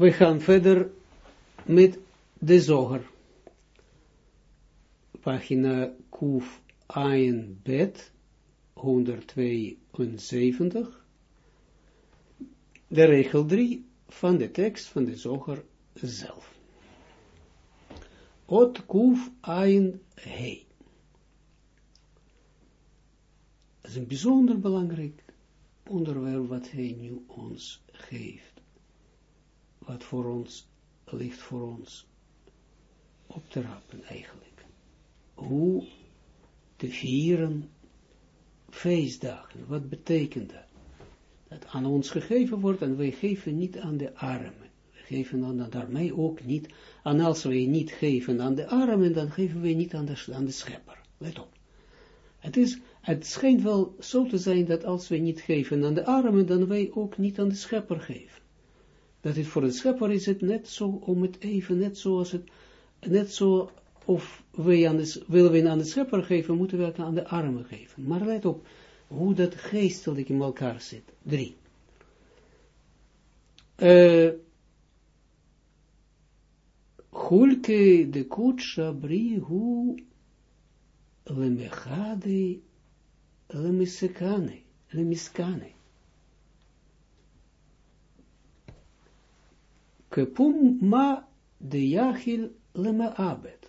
We gaan verder met de zoger. Pagina Kuf Ayin Bet 172. De regel 3 van de tekst van de zoger zelf. Ot Kuf Ayin He. Dat is een bijzonder belangrijk onderwerp wat hij nu ons geeft. Wat voor ons ligt voor ons op te rapen eigenlijk. Hoe te vieren feestdagen. Wat betekent dat? Dat aan ons gegeven wordt en wij geven niet aan de armen. We geven dan daarmee ook niet, en als wij niet geven aan de armen, dan geven wij niet aan de, aan de schepper. Let op. Het, is, het schijnt wel zo te zijn dat als wij niet geven aan de armen, dan wij ook niet aan de schepper geven. Dat het voor de schepper is het net zo om het even, net zoals het, net zo, of wij aan de, willen we aan de schepper geven, moeten we het aan de armen geven. Maar let op, hoe dat geestelijk in elkaar zit. Drie. Uh, Hulke de kutsha bri hu lemechade lemisekane, lemiskane. Kepum ma de jachil lema abed.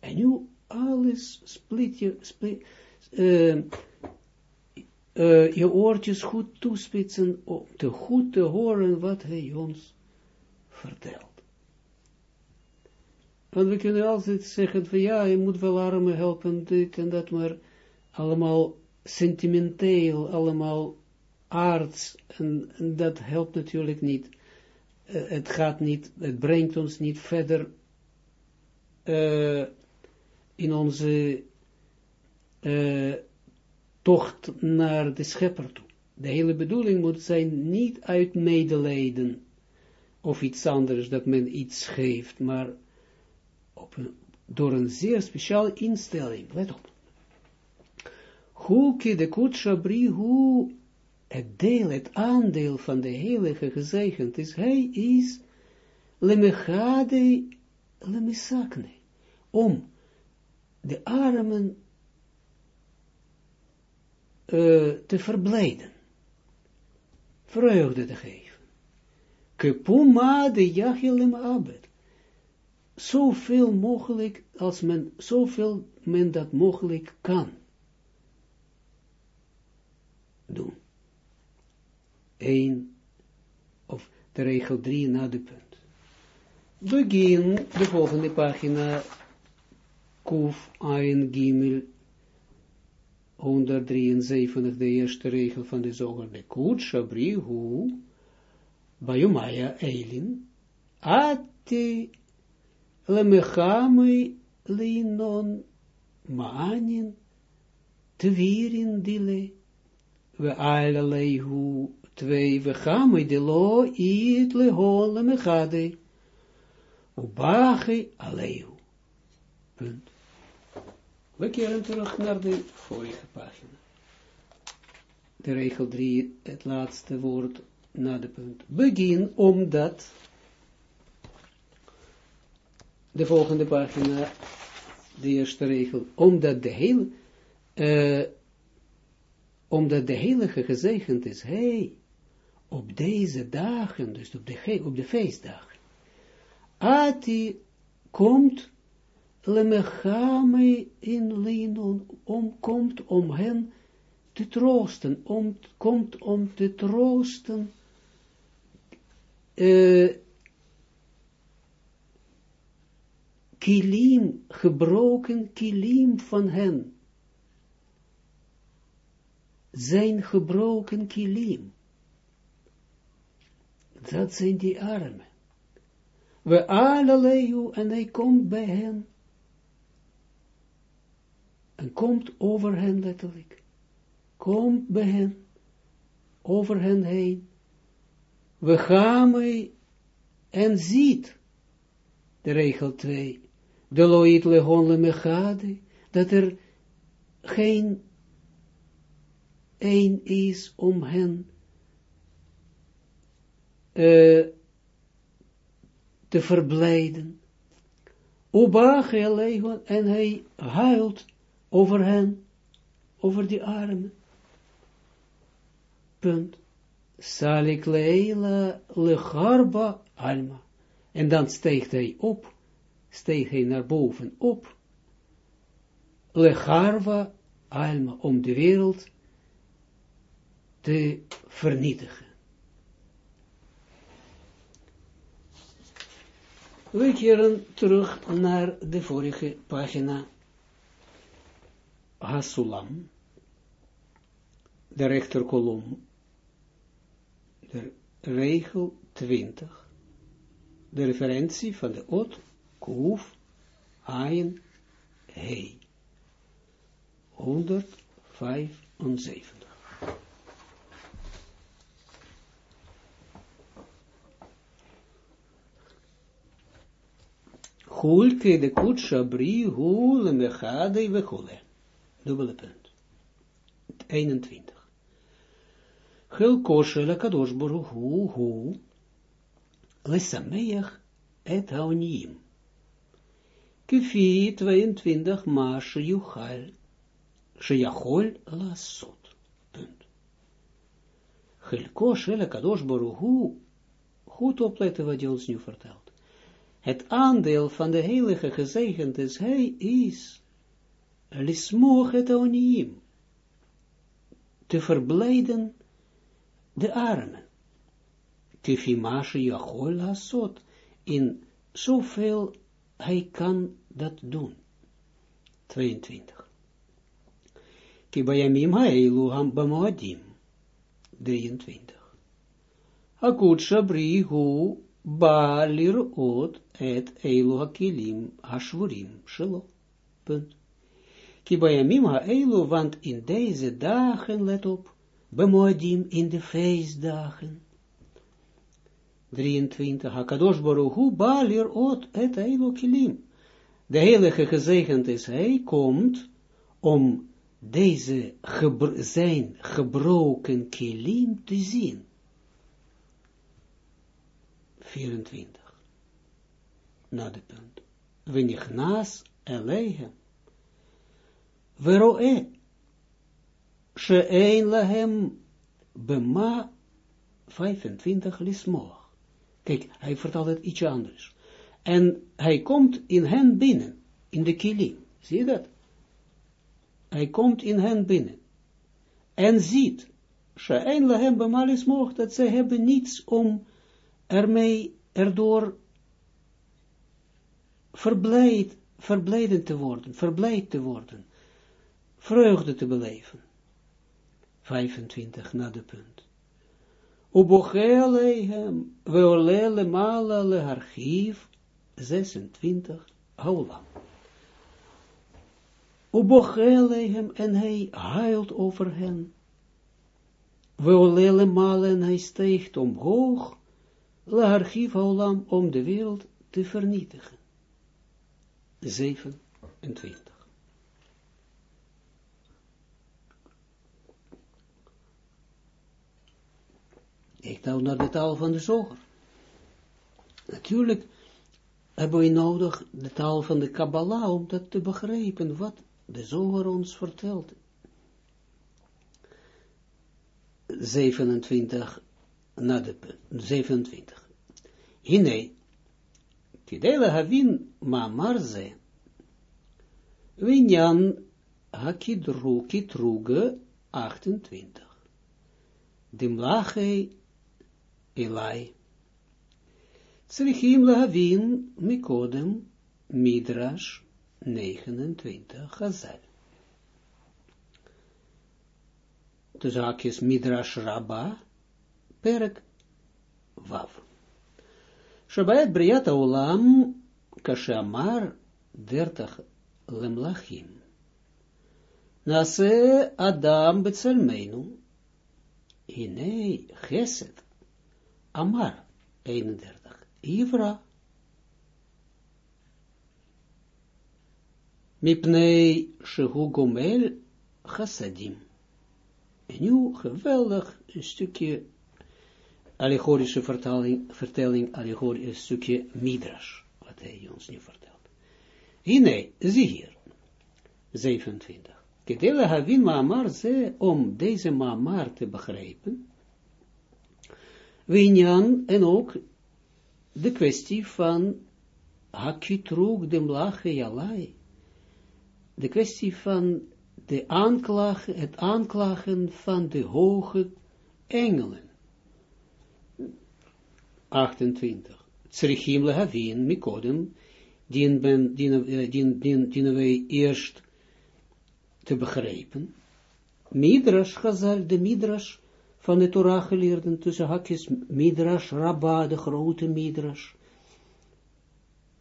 En nu alles split je, split, uh, uh, je oortjes goed toespitsen om te goed te horen wat hij ons vertelt. Want we kunnen altijd zeggen van ja, je moet wel armen helpen, dit en dat, maar allemaal sentimenteel, allemaal en, en dat helpt natuurlijk niet. Uh, het gaat niet, het brengt ons niet verder uh, in onze uh, tocht naar de schepper toe. De hele bedoeling moet zijn niet uit medelijden of iets anders dat men iets geeft, maar op een, door een zeer speciale instelling. Let op. Hoe de kutsha hoe het deel, het aandeel van de heilige gezegend is, hij is lemechade lemisakne, om de armen uh, te verblijden, vreugde te geven. Kepuma de jachilim abed. Zoveel mogelijk, als men, zoveel men dat mogelijk kan doen. 1, of de regel 3 na de punt. Begin de volgende pagina, Kuf Ein Gimel 173, de eerste regel van de zogenaamde de Kut Shabrihu, Bayumaya Eilin, Ati Lemechami leinon Maanin, Tvirin Dile, We Alalei Twee, We gaan met de lo it le hole me gade. bagi aleu. Punt. We keren terug naar de vorige pagina. De regel 3, het laatste woord na de punt. Begin omdat de volgende pagina, de eerste regel, omdat de hele, uh, omdat de heilige gezegend is, Hey op deze dagen, dus op de, op de feestdagen, Ati komt lemechame in linon, om, komt om hen te troosten, om, komt om te troosten, uh, kilim, gebroken kilim van hen, zijn gebroken kilim, dat zijn die armen. We alaleju, en hij komt bij hen, en komt over hen letterlijk, komt bij hen, over hen heen, we gaan mee en ziet, de regel 2, de loït legon le mechade, dat er geen een is om hen te verblijden. Oba en hij huilt over hen, over die armen. Punt. Salik leila lecharba alma. En dan steegt hij op, steeg hij naar boven op, lecharva alma, om de wereld te vernietigen. We keren terug naar de vorige pagina. Hasulam, de rechterkolom, de regel 20, de referentie van de ot, kuf, ayin, hei. 175. Hulke de kutsha bri hul mechade vechule. Dubbele punt. 21. Gel koshe la kadosh hu hu lesameach et haonim. Kifi 22 ma sheyuchal sheyachol lasot. Punt. Gel koshe la kadosh boru hu goed opletten wat je ons nu vertelt het aandeel van de heilige gezegend is, hij is lismoch het oniem, te verblijden de armen, kifimashe jachol hasot, in zoveel hij kan dat doen. 22. Kibayamim ha'elu ham bamoadim. 23. Akut shabri hu ba lirot et eilu hakilim hashvurim shelo. Punt. Kibayamim ha-eilu, want in deze dagen, let op, bemoedim in de feestdagen. 23. Hakadosh Baruchu ba lirot et eilu kilim. De heilige gezegend is, hij komt om deze zijn gebroken kilim te zien. 24. Na de punt. Venichnas eleihem. Veroe. Sheein lahem bema 25 lismoach. Kijk, hij vertelt het iets anders. En hij komt in hen binnen, in de kilim. Zie je dat? Hij komt in hen binnen. En ziet, Sheein lahem bema lismoach, dat ze hebben niets om ermee, erdoor verblijd, verblijden te worden, verblijd te worden, vreugde te beleven. 25 na de punt. Ubochelehem, weolele mala le archief, 26, haulam. Ubochelehem, en hij huilt over hen. Weolele mala, en hij steegt omhoog, le archief haulam, om de wereld te vernietigen. 27. Ik nou naar de taal van de zoger. Natuurlijk hebben we nodig de taal van de Kabbalah om dat te begrijpen wat de zoger ons vertelt. 27 na de 27. Hine, Kidele havin ma marze. Winjan hakidru kitruge 28. Dimlache elai. Tsrichim lahavin mikodem midrash 29 Chazal. Dus haakjes midrash perk vav. Shabayat Briata Olam, Kashamar, dertig lemlachim. Nase Adam Betsalmeinu, Hine Geset, Amar, 31, Ivra, Mipnei Shehu Gomel Chassadim. En geweldig een stukje allegorische vertaling, vertelling, allegorische stukje Midrash, wat hij ons nu vertelt. Hine, zie hier, 27. Kedele havin maamar ze, om deze maamar te begrijpen, Winjan en ook de kwestie van hakitrug de mlache jalai, de kwestie van de aanklagen, het aanklagen van de hoge engelen. 28. Tsrichim lehavin mikodem, dien, ben, dienen wij eerst te begrijpen. Midrash Chazal, de Midrash van de Torah geleerden, tussen hakjes Midrash Rabba, de grote Midrash.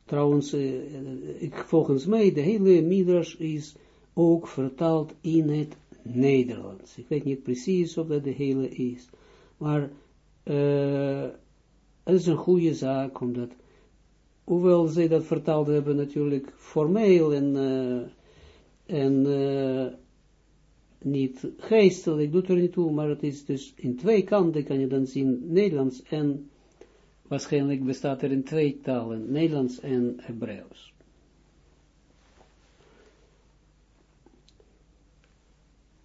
Trouwens, uh, ik, volgens mij, de hele Midrash is ook vertaald in het Nederlands. Ik weet niet precies of dat de hele is, maar uh, het is een goede zaak, omdat, hoewel zij dat vertaald hebben natuurlijk formeel en, uh, en uh, niet geestelijk, doet er niet toe, maar het is dus in twee kanten, kan je dan zien, Nederlands en waarschijnlijk bestaat er in twee talen, Nederlands en Hebreeuws.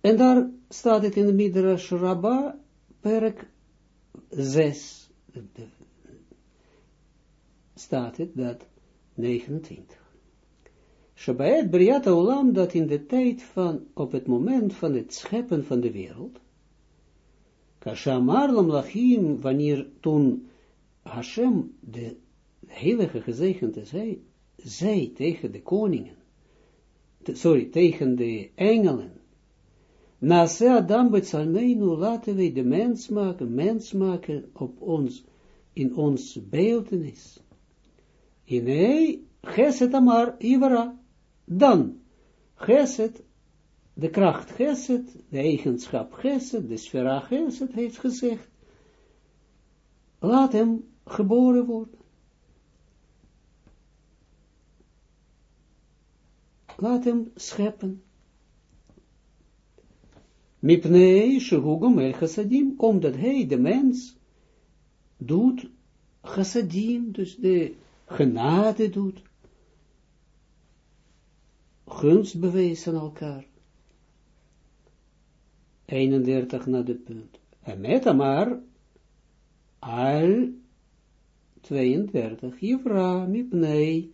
En daar staat het in de Midrash Rabbah, perk 6, staat het dat 29. Shabaet Briata Olam, dat in de tijd van, op het moment van het scheppen van de wereld, Kashamar Lachim, wanneer toen Hashem, de heilige gezegende, zei, zei tegen de koningen, sorry, tegen de engelen, Nase Adam Betsalmeinu, laten wij de mens maken, mens maken op ons, in ons beeldenis. Inei, Geset Amar, Ivara, dan, Geset, de kracht Geset, de eigenschap Geset, de sfera Geset, heeft gezegd, laat hem geboren worden. Laat hem scheppen. Mipnei shehugum el chassadim, omdat hij, de mens, doet chassadim, dus de genade doet, gunst bewezen aan elkaar. 31 naar de punt. En met maar al 32, Jivra, Mipnei,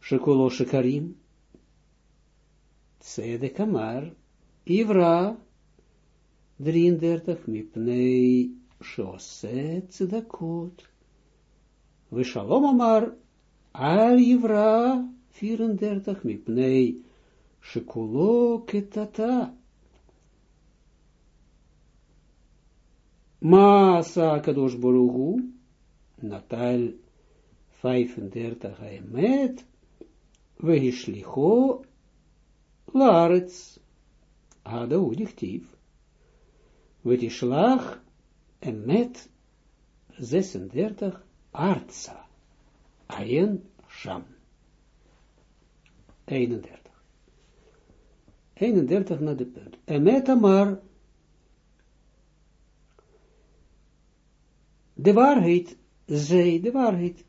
Shekulo Shekarim, Tzedek Amar, Ivra, 33, Mipnei, Shose Tzedakot, Vishalom Amar, Al Ivra, 34, Mipnei, Shekulo Ketata, Masa Kadosh Natal 35 Haemet, Vehishlicho Laretz, Hada Udichtiv, Vetishlach Emet 36 Artsa, Ayen Sham. 31. 31 naar de punt. Emet Amar, de waarheid zij, de waarheid,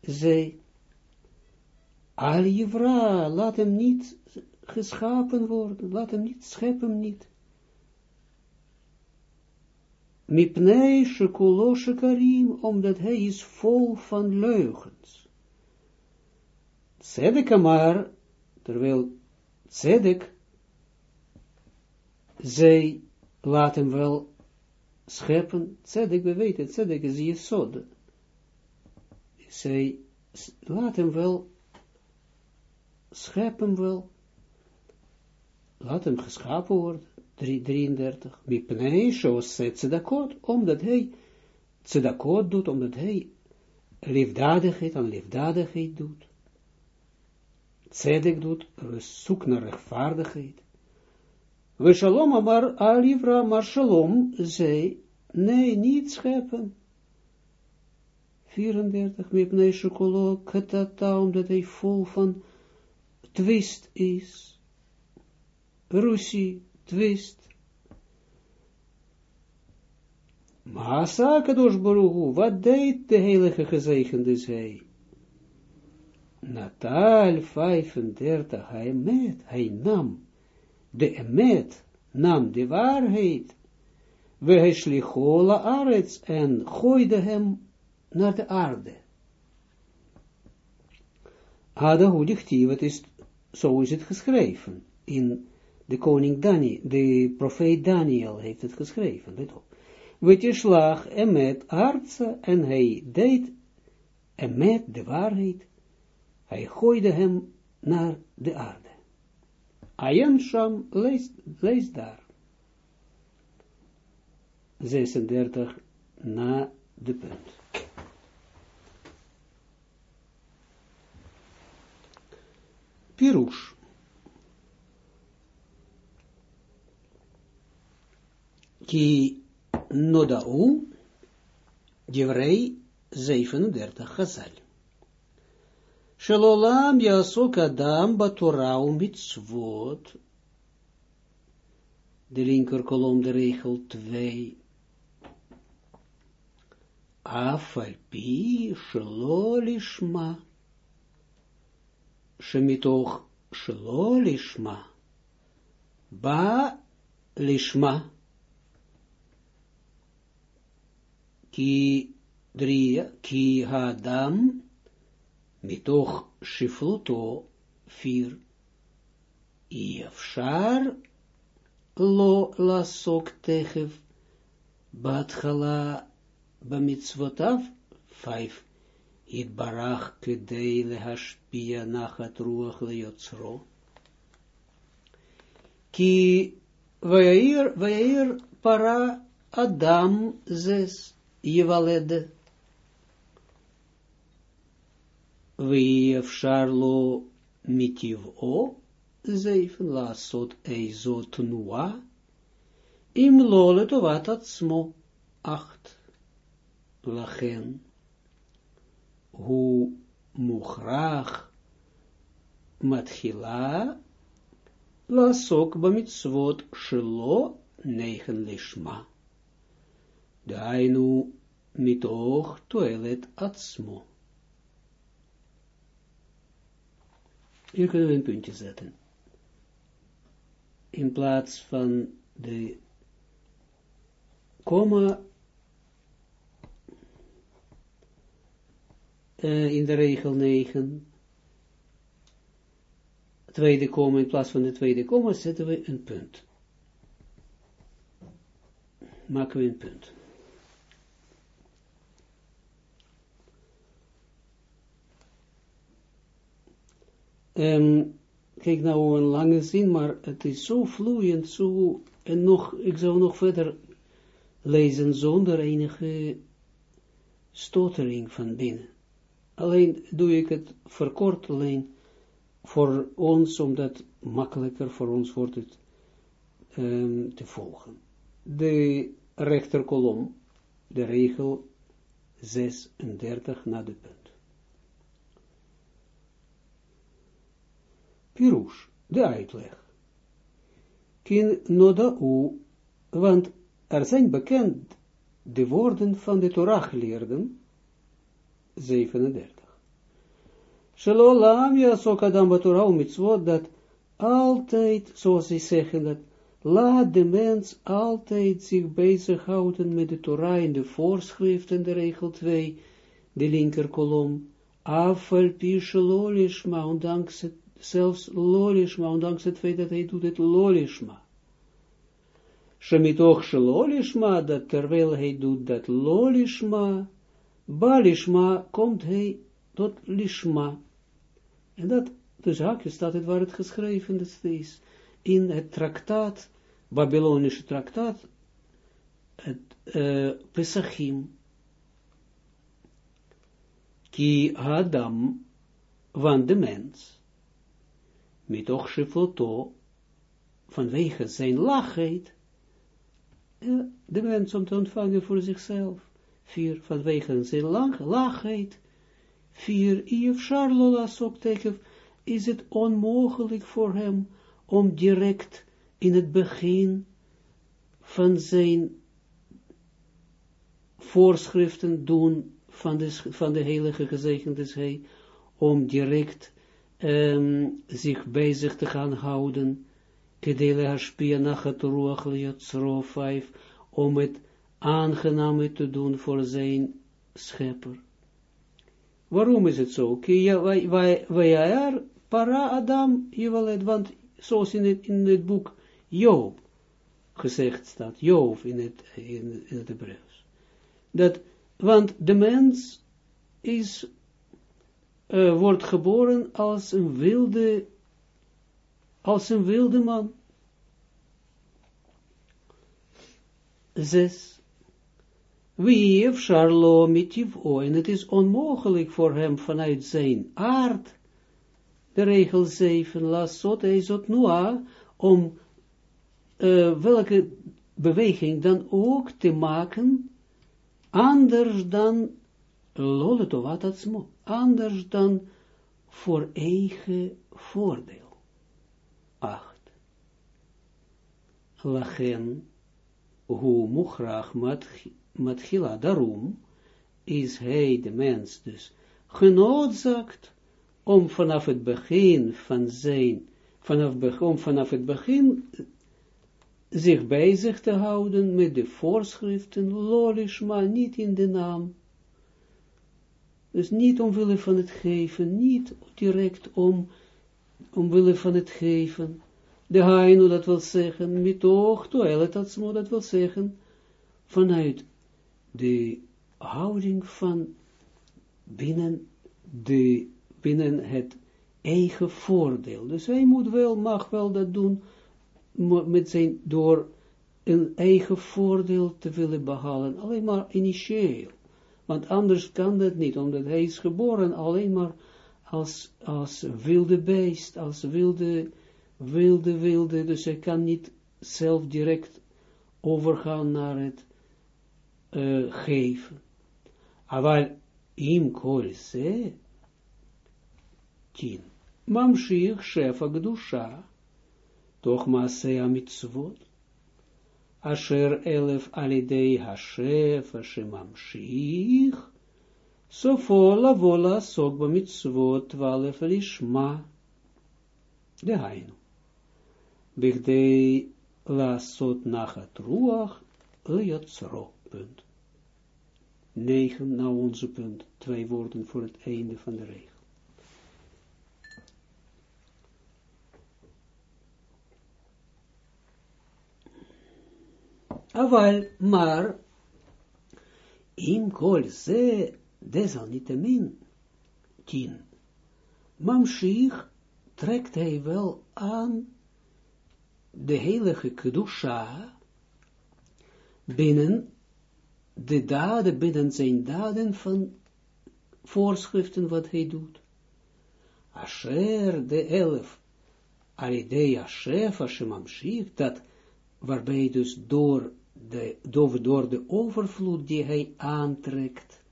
zij, al Jevra, laat hem niet geschapen worden, laat hem niet, schep hem niet. Mipnei shekulo shekarim, omdat hij is vol van leugens. Tzedek maar, terwijl Tzedek, zij laat hem wel scheppen, tzedek, we weten, tzedek is jesod. Zij laat hem wel, scheppen wel, laat hem geschapen worden, 33, mipnei, zoals tzedakot, omdat hij tzedakot doet, omdat hij liefdadigheid aan liefdadigheid doet, tzedek doet, zoek naar rechtvaardigheid, we shalom maar alivra, maar shalom zei, nee, niet scheppen. 34, mipnei shokolo, katata, omdat hij vol van twist is. Rusie, twist. Masa kadosh baruchu, wat deed de heilige gezegende zij? Natal 35, hij met, hij nam, de emet, nam de waarheid, we shlichola arets, en gooide hem naar de aarde. Ada hoe het is, zo is het geschreven, in de koning Daniel, de profeet Daniel heeft het geschreven, let op. Wetjeslag emet artsa, en hij deed emet, de waarheid, hij gooide hem naar de aarde. Ayan Sham, lees, lees daar. 36 na de punt. Pirush. Ki nodau, Divrei 37 Chazal. Shelolam yasok adam batorah mitzvot. De linker kolom de regel 2. Afalpi shelo lishma. Shemitoch shelo lishma. Ba lishma. Ki drie, ki hadam mitoch shifluto vier. Iefshar lo lasok tegev batchala bamitzvotav vijf. It barach kedei lehashpia nachat ruach leyotzro. Ki vayair, vayair para Adam zes Jevalede. Weefshar lo mitiv o, zeven lasot eizot nua, im lole tovat acht, lachen, hu muchrach, matchila, lasok bamitzvot shelo, negen mitoch toelet atzmo. Hier kunnen we een puntje zetten. In plaats van de komma uh, in de regel 9, tweede komma, in plaats van de tweede komma zetten we een punt. Maken we een punt. Um, kijk nou een lange zin, maar het is zo vloeiend, zo, en nog, ik zou nog verder lezen zonder enige stotering van binnen. Alleen doe ik het verkort alleen voor ons, omdat makkelijker voor ons wordt het um, te volgen. De rechterkolom, de regel 36 na de punt. Pirush, de uitleg. Kin u, want er zijn bekend de woorden van de Torah geleerden, 37. Shalom yasok adam batorah mitzvot, dat altijd, zoals ze zeggen, dat laat de mens altijd zich bezighouden met de Torah in de voorschriften, de regel 2, de linker kolom, afval pi shalolishma, ondanks het zelfs lolishma, ondanks het feit dat hij doet het lolishma. Shemitoch shelolishma, dat terwijl hij doet dat lolishma, balishma, komt hij tot lishma. En dat, dus haakje staat het waar het geschreven is, in het traktaat, Babylonische traktaat, het uh, Pesachim. Ki Adam, van de mens, mitoch shifloto, vanwege zijn lachheid, de mens om te ontvangen voor zichzelf. Vier, vanwege zijn lang, lachheid. Vier, Iev Charlola tegen is het onmogelijk voor hem om direct in het begin van zijn voorschriften doen van de, van de heilige gezegend is hij, om direct um, zich bezig te gaan houden, kedele haspia nachat ruach liyotzro 5, om het aangename te doen voor zijn schepper. Waarom is het zo? Er para Adam Jewalet, want zoals in het, in het boek Job gezegd staat, Job in het, in, in het Hebreeuws. Dat, want de mens is, uh, wordt geboren als een wilde, als een wilde man. Zes. Wie Charlo mitivo, en het is onmogelijk voor hem vanuit zijn aard, de regel 7, lasot ezot nua, om uh, welke beweging dan ook te maken, anders dan loletovatsmo, anders dan voor eigen voordeel. 8. Lachen, hu muchrach matchila, daarom is hij, de mens, dus genoodzaakt om vanaf het begin van zijn, vanaf, om vanaf het begin zich bezig te houden met de voorschriften, lolishma, niet in de naam. Dus niet omwille van het geven, niet direct om, omwille van het geven. De hainu, dat wil zeggen, mitoch, toelet, dat wil zeggen, vanuit de houding van binnen, de, binnen het eigen voordeel. Dus hij moet wel, mag wel dat doen, met zijn, door een eigen voordeel te willen behalen, alleen maar initieel. Want anders kan dat niet, omdat hij is geboren alleen maar als, als wilde beest, als wilde, wilde, wilde, dus hij kan niet zelf direct overgaan naar het uh, geven. Aval im kol tien, shefa gdusha, toch mitzvot, asher elef alidei hashefa shemamshich, sofo lavola sok ba mitzvot valef lishma, de hainu. Bigdei la sot nachat ruach, liyotzro, punt. 9 naar onze punt, twee woorden voor het einde van de regel. Aval, maar, in kol ze, desalniettemin, tien, mamshich trekt hij wel aan de heilige kedusha binnen de daden, binnen zijn daden van voorschriften wat hij doet. Asher de elf, alidei Shef Hashem dat, waarbij dus door de, door, door de overvloed die hij aantrekt,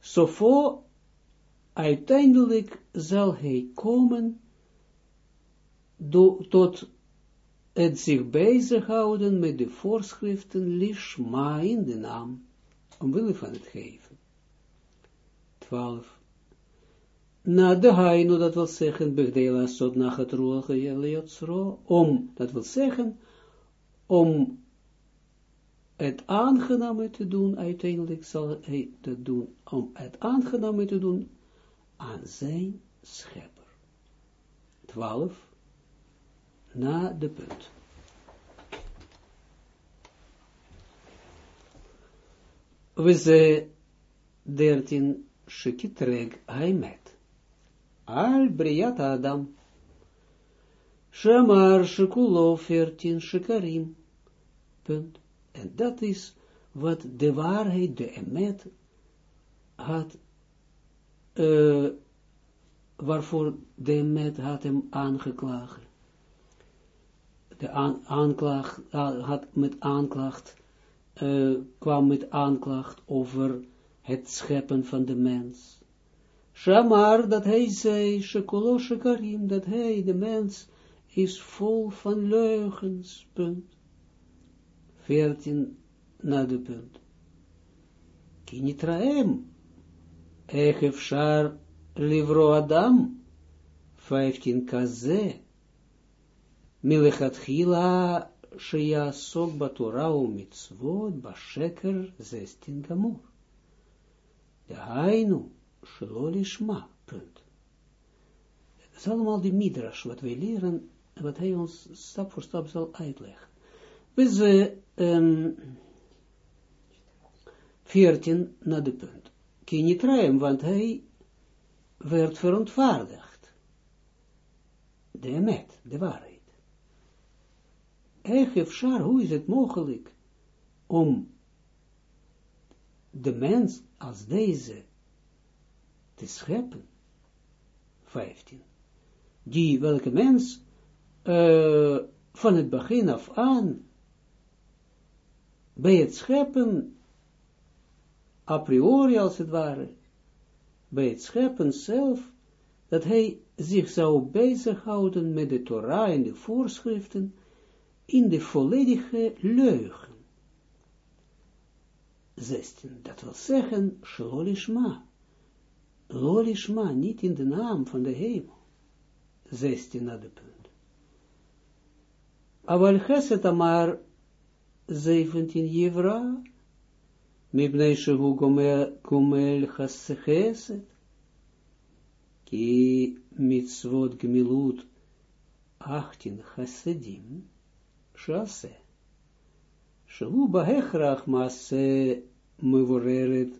Sofo, uiteindelijk zal hij komen tot het zich bezighouden met de voorschriften lishma in de naam, omwille van het geven. 12. Na de hainu, dat wil zeggen, begdela sot nach het roel om, dat wil zeggen, om het aangename te doen, uiteindelijk zal hij dat doen, om het aangename te doen aan zijn schepper. 12 na de punt. We ze dertien shikitreg haimet. Al briat Adam. Shamar shikulo veertien shikarim. Punt. En dat is wat de waarheid, de emet, had, uh, waarvoor de emet had hem aangeklaagd de aanklacht, had met aanklacht, uh, kwam met aanklacht over het scheppen van de mens. Shamar, dat hij zei, Shekolo Shekarim, dat hij, de mens, is vol van leugens, punt. 14 na de punt. Kinitraem, Echefshar Livro Adam, 15 kaze, Shia Sok Batura Mitzvot Basheker 16 Gamur. De Hainu, Shalolishma, punt. Het is allemaal die midrash wat wij leren, wat hij ons stap voor stap zal uitleggen. We um, 14 naar de punt. Kinitraim, want hij werd verontwaardigd. De emet, de waarheid. Echefshar, hoe is het mogelijk om de mens als deze te scheppen? 15. Die, welke mens uh, van het begin af aan bij het scheppen a priori als het ware, bij het scheppen zelf, dat hij zich zou bezighouden met de Torah en de voorschriften in de volledige leugen. 16. Dat wil zeggen, shlolishma. Lolishma, niet in de naam van de hemel. 16 naar de punt. Aval geset amar 17 Jevra, mibnei shehu gomel chesed, ki mitzvot gemilut 18 chesedim, shase. Shehu bahechrach maase mevoreret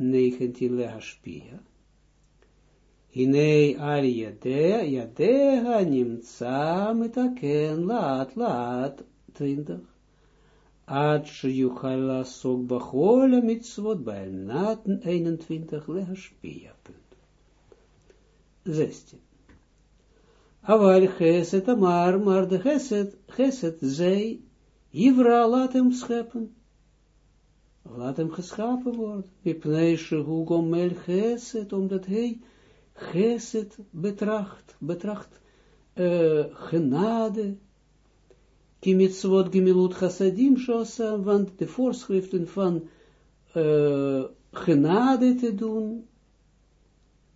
19 lehashpia. Hinei al yadea, yadeha nimtsa metaken laat laat 20. Ad sheyuchala sok bachola mitzvot bij nat 21 lehashpia. Punt. 16. Aval geset amar, maar de geset, geset zei, Ivra laat hem scheppen. Laat hem geschapen worden. Ipneische hugomel geset, omdat hij geset betracht, betracht uh, genade. Kimitzvot gemilut chassadim shosa, want de voorschriften van uh, genade te doen,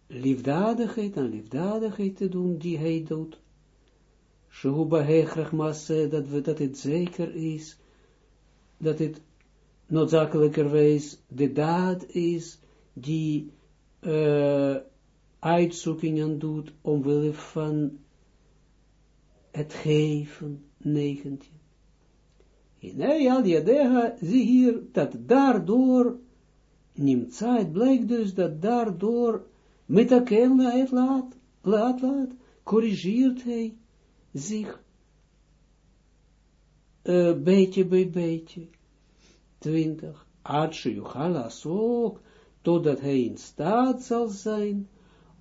liefdadigheid en liefdadigheid te doen, die hij doet. Shehuba dat, we, dat het zeker is, dat het noodzakelijkerwijs de daad is, die uh, uitzoekingen doet, omwille van het geven, 19. Nee, al die zie hier, dat daardoor, nimtza, het blijkt dus dat daardoor, met de laat, laat, laat, corrigeert hij zich, uh, beetje bij beetje, 20, Atsche Yuchala ook, totdat hij in staat zal zijn,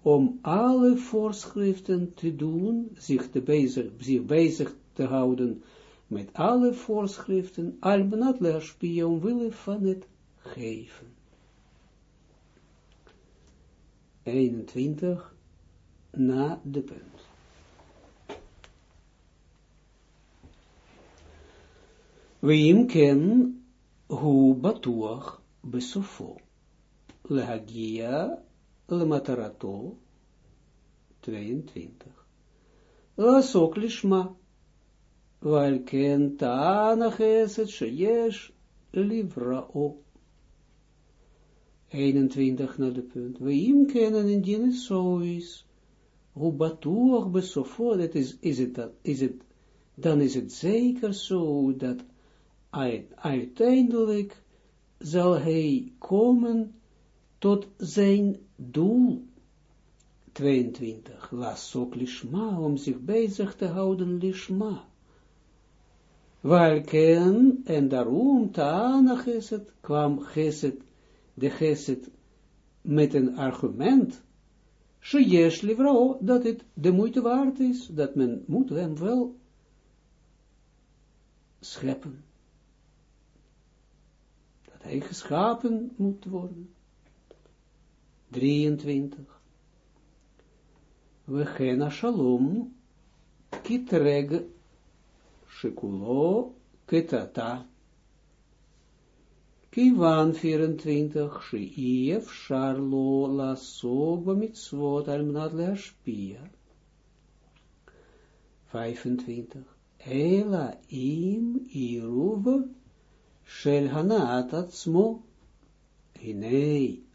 om alle voorschriften te doen, zich, te bezig, bezig te houden met alle voorschriften, albenat leerspie omwille van het geven. 21 na de punt. Weim ken hu batuach besofo. Lehagia lematarato 22. Lasok lishma. Weil ken taanach eset sheyesh livrao. 21 naar de punt. We hem kennen indien het zo is. Hoe batuach besofo, dat is, is het, is het, dan is het zeker zo dat uiteindelijk zal hij komen tot zijn doel. 22. Lasok lishma, om zich bezig te houden lishma. Welken, en daarom, Taana kwam geset, de geset, met een argument, Sheyesh livro, dat het de moeite waard is, dat men moet hem wel scheppen hij geschapen moet worden. 23. We gena shalom, kitreg, shikulo, kitata. Kivan 24, Sheif Charlo Lasso Bamitzvot Almnat Leashpia. 25. Ela im iruv shel hanat. Hinei,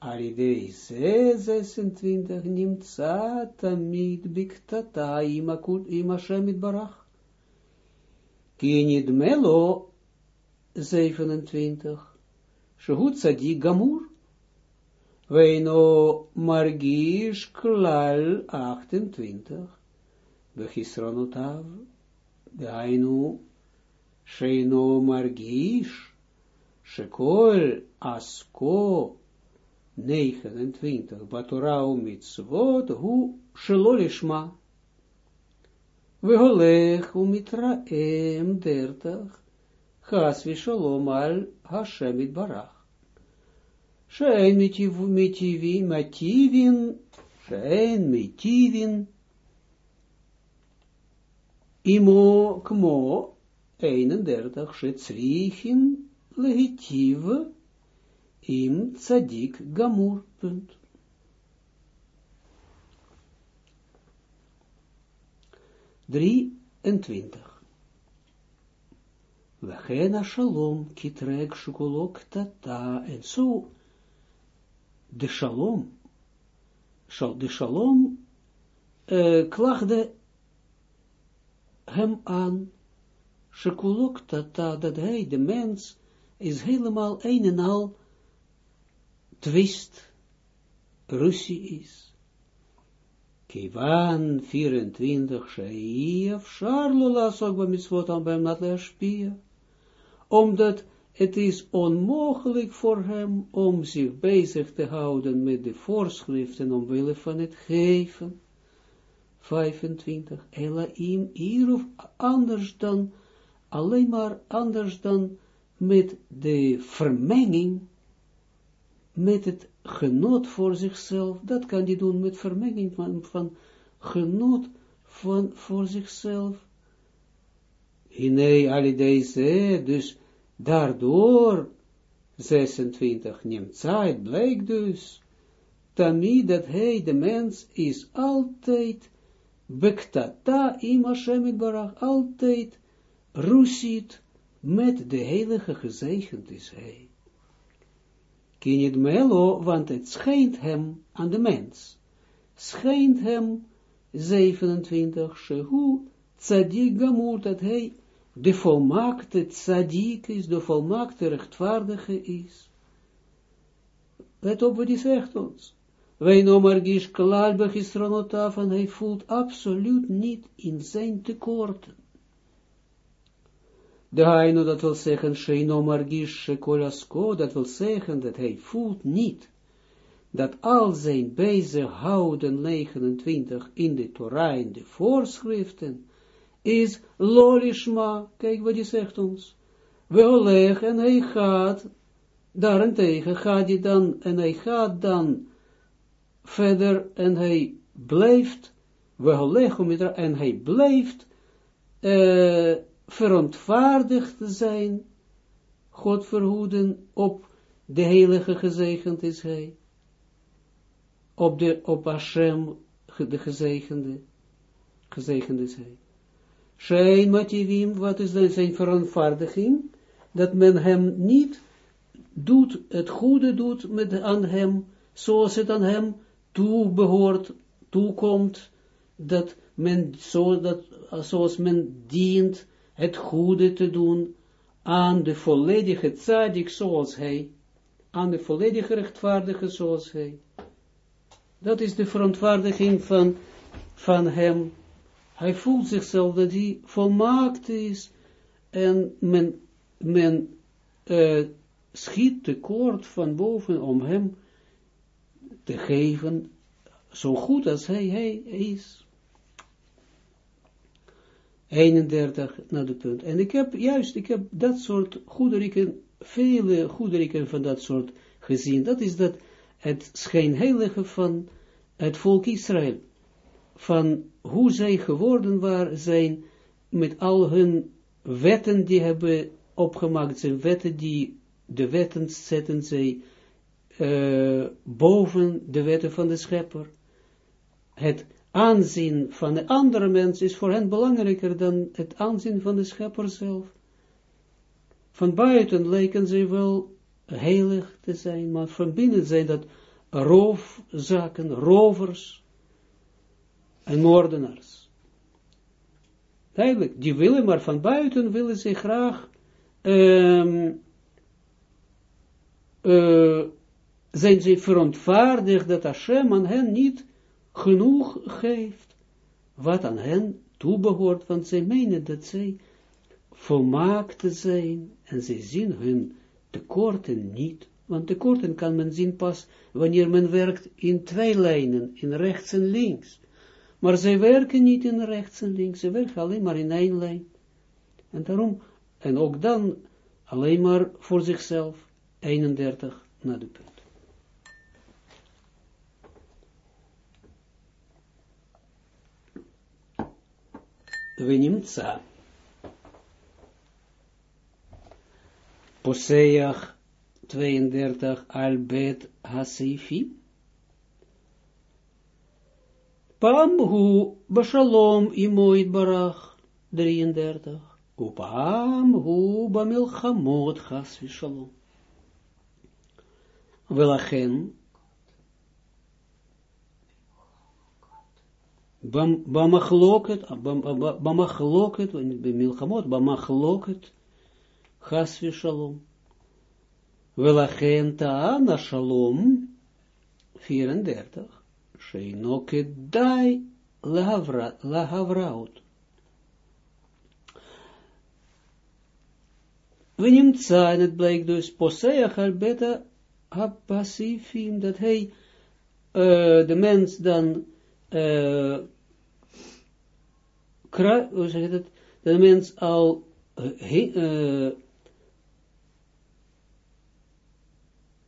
alidei ze 26 nimtza tamid biktata im Hashem barach. Ki melo 27. Shehu tzadik gamur. Weino margish klal 28. Bechisronotav. Dainu. Sheino margish. Shekol asko. 29. Batora umitzvot hu shelolishma. Veholech umitraem 30. Chas vishalom al Hashem itbarach. Shein mitivin, mativin, shein mitivin, imo kmo, 31, shetzrichin, legitiv, im tzadik gamur, punt. Drieëntwintig. Wegena shalom, kitrek shukolok tata, en zo, de shalom, de shalom, uh, klaagde hem aan, shukolok tata, dat hij, de mens, is helemaal een en al twist, ruzie is. Kivan 24, Shaïf, Charlo lasok bij mitzvot aan bij hem nat leashpia omdat het is onmogelijk voor hem om zich bezig te houden met de voorschriften omwille van het geven. 25. Elaim hierop anders dan, alleen maar anders dan met de vermenging, met het genot voor zichzelf, dat kan hij doen met vermenging van, van genot van, voor zichzelf. Hine alideze, dus daardoor, 26, neemt het blijkt dus, tamid dat hij, de mens, is altijd, bektata im Hashem altijd ruziet met de heilige gezegend is hij. Kinit melo, want het schijnt hem aan de mens, schijnt hem 27, shehu, tzadik gamur, dat hij de volmaakte tzadik is, de volmaakte rechtvaardige is. Let op wat hij zegt ons. Wij no margish klal bechisronotaf en hij voelt absoluut niet in zijn tekorten. De Haino, dat wil zeggen, Sheino margish shekolasko, dat wil zeggen dat hij voelt niet dat al zijn bezighouden 29 in de Torah, in de voorschriften, is lolishma, kijk wat hij zegt ons, we en hij gaat, daarentegen gaat hij dan, en hij gaat dan verder, en hij blijft, we en hij blijft uh, verontwaardigd zijn, God verhoeden op de heilige gezegend is hij, op, de, op Hashem, de gezegende, gezegend is hij. Zijn motivim, wat is dan zijn verontwaardiging? Dat men hem niet doet, het goede doet met, aan hem, zoals het aan hem toebehoort, toekomt, dat men, zo, dat, zoals men dient het goede te doen aan de volledige tzadik zoals hij, aan de volledige rechtvaardige zoals hij. Dat is de verontwaardiging van, van hem, hij voelt zichzelf dat hij volmaakt is en men, men uh, schiet tekort van boven om hem te geven zo goed als hij, hij is. 31 naar de punt. En ik heb juist, ik heb dat soort goederiken, vele goederiken van dat soort gezien. Dat is dat het schijnheilige van het volk Israël van hoe zij geworden waar zijn met al hun wetten die hebben opgemaakt, zijn wetten die de wetten zetten zij uh, boven de wetten van de schepper. Het aanzien van de andere mens is voor hen belangrijker dan het aanzien van de schepper zelf. Van buiten lijken ze wel heilig te zijn, maar van binnen zijn dat roofzaken, rovers en moordenaars. Duidelijk, die willen, maar van buiten willen ze graag um, uh, zijn ze verontwaardigd dat Hashem aan hen niet genoeg geeft, wat aan hen toebehoort, want zij menen dat zij volmaakt zijn, en zij zien hun tekorten niet, want tekorten kan men zien pas wanneer men werkt in twee lijnen, in rechts en links. Maar zij werken niet in rechts en links, ze werken alleen maar in één lijn. En daarom, en ook dan, alleen maar voor zichzelf, 31 naar de punt. ונמצא. פוסח 32 al bet hasifi. Pam hu bashalom imoit barach 33. Upam hu bamilchamot chas vishalom. Velachen Bamachloket, bamachloket, bamilchamot, bamachloket, chas vishalom. Velachen ta'ana shalom, 34, sheino kedai lahavraut. We nimtza, en het blijkt dus, poseach al beta passivim, dat uh, de mens dan kruip, hoe zeg je dat, dat de mens al uh,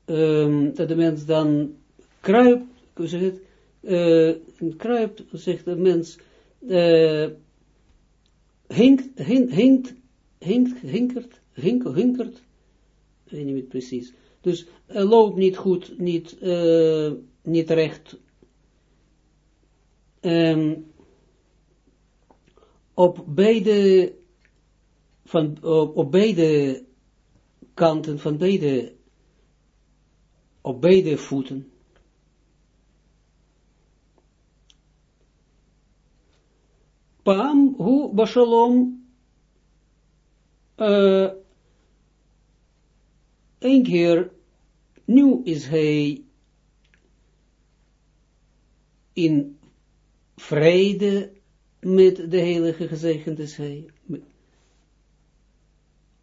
um, dat de mens dan kruipt, hoe zeg je het, uh, kruipt, zegt de mens, uh, hinkt, hinkt, hinkt, hinkert, hinkert, hinkert, ik weet niet precies, dus uh, loopt niet goed, niet, niet recht, um, op beide, van, op, beide kanten, van beide, op beide voeten. Pam hu bashalom, uh, een keer, nu is hij in vrede met de heilige gezegend is hij.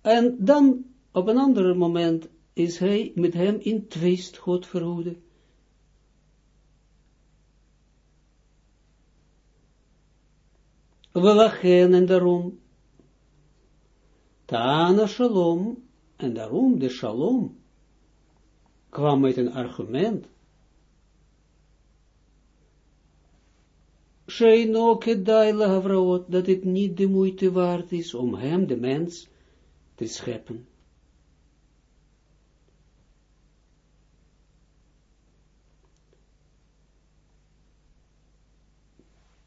En dan, op een ander moment, is hij met hem in twist, God verhoede. We lachen en daarom, Tana Shalom, en daarom de Shalom, kwam met een argument, Sheino kedai lahavraot, dat het niet de moeite waard is om hem, de mens, te scheppen.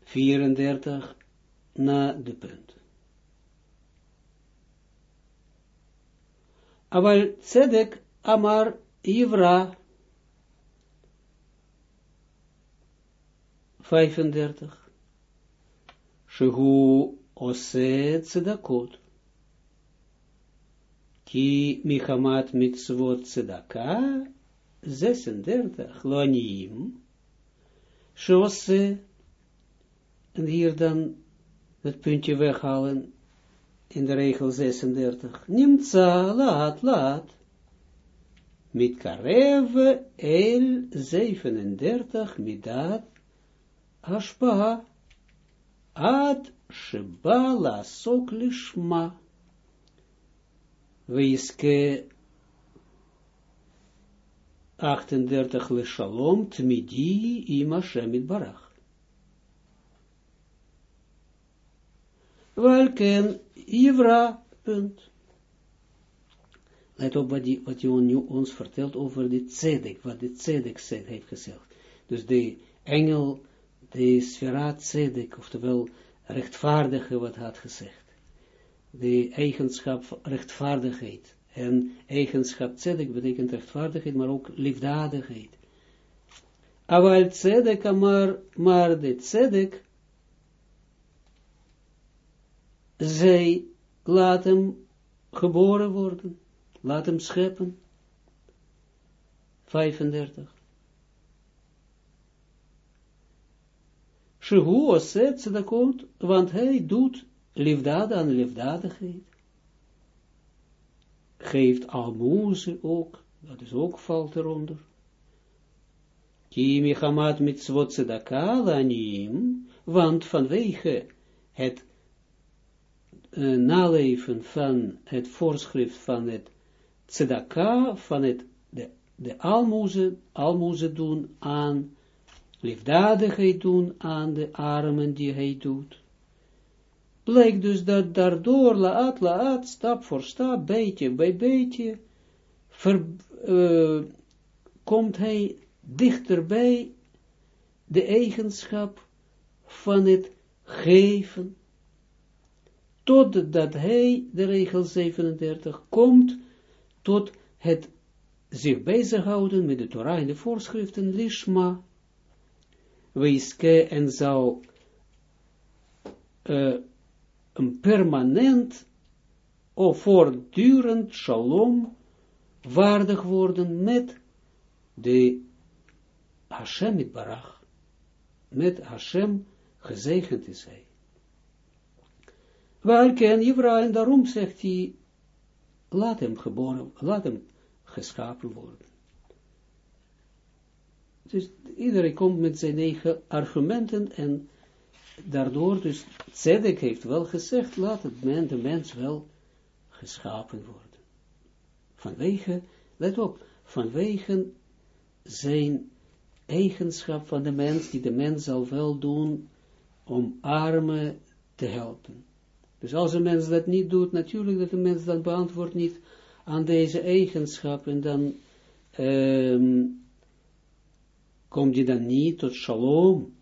Vierendertig na de punt. Aval tzedek amar Ivra 35. Shehu ose tzedakot. Ki michamat mitzvot tzedaka, 36, loanim, Shose, en hier dan het puntje weghalen in de regel 36. Nimtza, laat, laat. Mit karev el 37, midat Ashpa ad sheba sok lishma weiske 38 le shalom tmidi ima shemit barach. Welken Ivra, punt. let op wat hij ons vertelt over de tzedek, wat de tzedek heeft gezegd. Dus de engel, de sfera tzedek, oftewel rechtvaardige wat had gezegd. De eigenschap rechtvaardigheid. En eigenschap tzedek betekent rechtvaardigheid, maar ook liefdadigheid. Aval tzedek, maar, maar de tzedek, zij laat hem geboren worden, laat hem scheppen. 35. Shehu oset komt, want hij doet liefdade aan liefdadigheid. Geeft almoezen ook, dat is ook valt eronder. Kimi hamat mitzvot tzedaka lanim, want vanwege het uh, naleven van het voorschrift van het tzedaka, van het, de, de almoezen, almoezen doen aan, liefdadigheid doen aan de armen die hij doet. Blijkt dus dat daardoor, laat, laat, stap voor stap, beetje bij beetje, uh, komt hij dichterbij de eigenschap van het geven, totdat hij, de regel 37, komt tot het zich bezighouden met de Torah en de voorschriften, lishma, weiske en zou uh, een permanent of voortdurend shalom waardig worden met de Hashem barach, met Hashem gezegend is hij. Waar ken Jevra, en daarom zegt hij, laat hem geboren, laat hem geschapen worden. Dus iedereen komt met zijn eigen argumenten en daardoor, dus Zedek heeft wel gezegd, laat het men, de mens wel geschapen worden. Vanwege, let op, vanwege zijn eigenschap van de mens, die de mens zal wel doen om armen te helpen. Dus als een mens dat niet doet, natuurlijk dat de mens dan beantwoordt niet aan deze eigenschap en dan um, komt je dan niet tot shalom,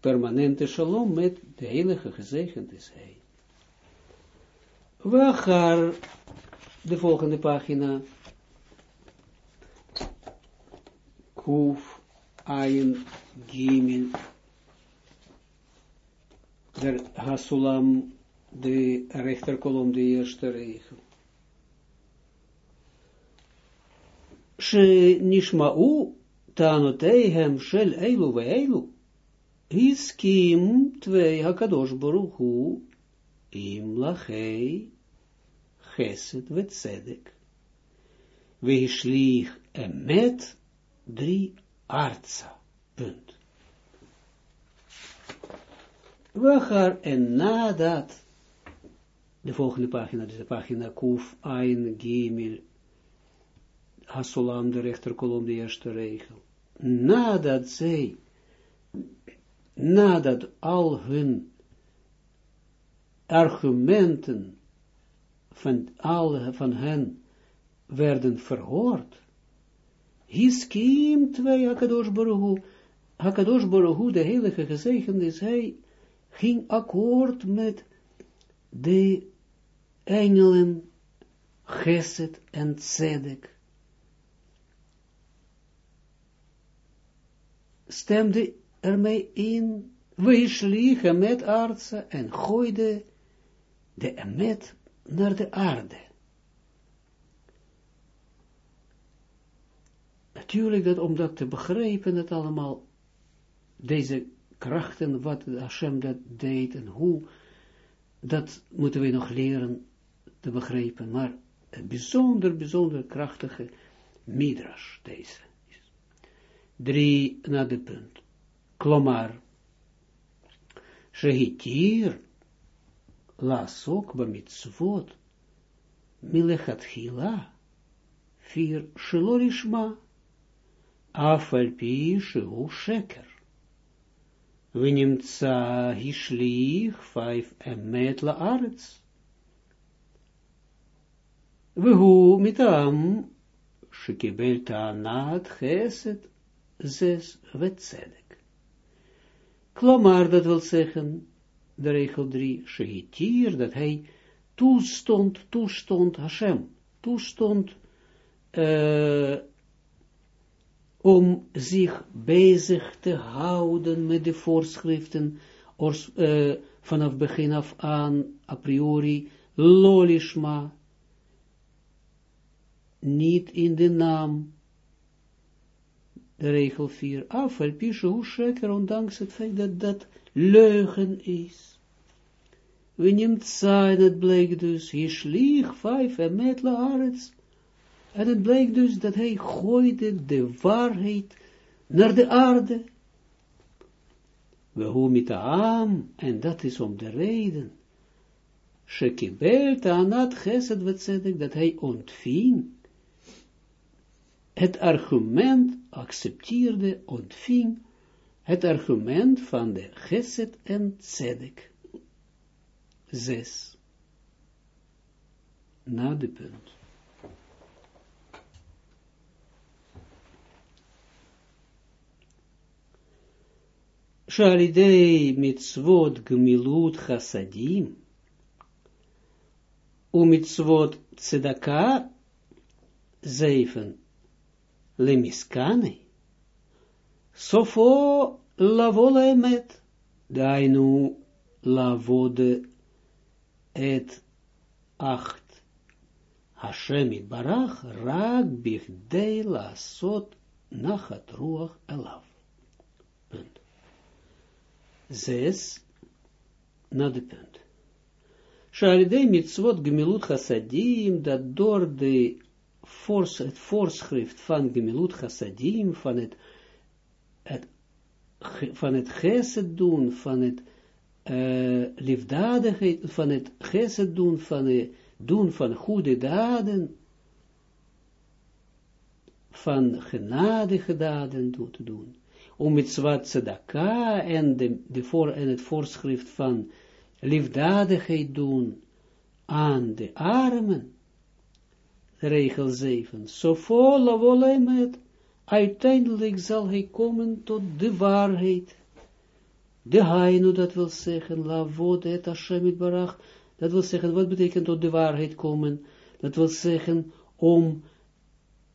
permanente shalom met de heilige gezegend is hij. We gaan de volgende pagina. Kuf Ayin Gimel. Der Hasulam de rechterkolom, de eerste regel. She nishma'u tanoteihem shel eilu ve eilu. Iskim twee hakadosh baruchu im lachei chesed vetzedek. Weishlich emet drie artsa. Punt. We gaan en nadat de volgende pagina, dus pagina Kuf, Ein, Gimel, Hasolam, de rechterkolom, de eerste regel. Nadat zij, nadat al hun argumenten van al van hen werden verhoord, Hiskim twee Hakadosh Baruch Hakadosh Baruch de heilige gezegend is, hij ging akkoord met de engelen, Geset en Tzedek. Stemde ermee in, we met artsen en gooide de emet naar de aarde. Natuurlijk dat om dat te begrijpen, dat allemaal deze krachten, wat Hashem dat deed en hoe dat moeten we nog leren te begrijpen, maar een bijzonder, bijzonder krachtige midrash, deze Drie naar de punt. Klomar, shehitir, lasok bamitzvot, milechatchila, vier shilorishma, afalpi shehu sheker. ונמצא השליך vijf emet laaretz. We hoe mitam, shekibel ta'anat geset, zes wetzedek. Klomar, dat wil zeggen, de regel drie, shehitir, dat hij toestond, toestond Hashem, toestond uh, om zich bezig te houden met de voorschriften, ors, uh, vanaf begin af aan, a priori, lolishma, niet in de naam, de regel 4, afval, pische, hoe sheker, ondanks het feit dat dat leugen is. We neemt zijn, het bleek dus, schlieg vijf en met arets, en het bleek dus dat hij gooide de waarheid naar de aarde. We hoe met aan, en dat is om de reden. Shekibel anat gesed wetzedek, dat hij ontving. Het argument accepteerde, ontving, het argument van de gesed en tzedek. Zes. Na de punt. Shalidei mitzvot gemilut chasadim, u mitzvot tzedaka, zeven, lemiskane, sofo lavole emet, dainu lavode et acht, Hashem barach raak bichdei lasot nachat ruach elav. Punt zes, na de punt. Shalidei mitzvot gemilut chassadim, dat door de fors, het voorschrift van gemilut chassadim, van het, het, van het geset doen, van het uh, liefdadigheid, van het geset doen, van het doen van goede daden, van genadige daden te doen om met zwart tzedaka en, de, de voor, en het voorschrift van liefdadigheid doen aan de armen. Regel 7. Zo volle met uiteindelijk zal hij komen tot de waarheid. De hainu, dat wil zeggen, la vod et Hashem barach, dat wil zeggen, wat betekent tot de waarheid komen? Dat wil zeggen, om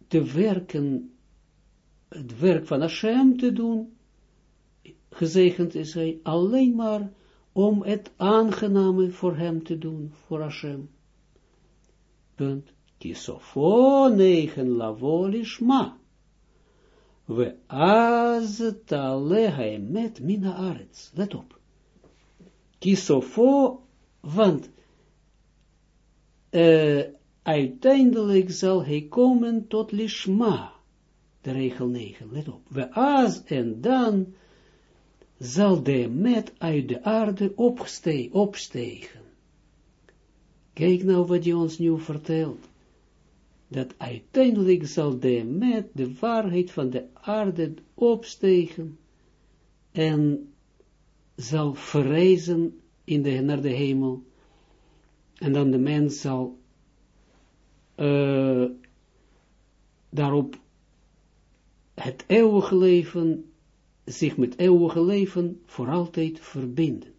te werken het werk van Hashem te doen, gezegend is hij alleen maar om het aangename voor hem te doen, voor Hashem. Punt. Kisofo negen lavolishma. We az tale met mina arets. Let op. Kisofo, want uh, uiteindelijk zal hij komen tot lishma de regel 9, let op. We as en dan zal de met uit de aarde opste opstegen. Kijk nou wat hij ons nu vertelt. Dat uiteindelijk zal de met de waarheid van de aarde opstegen en zal verreizen in de, naar de hemel. En dan de mens zal uh, daarop het eeuwige leven, zich met eeuwige leven voor altijd verbinden.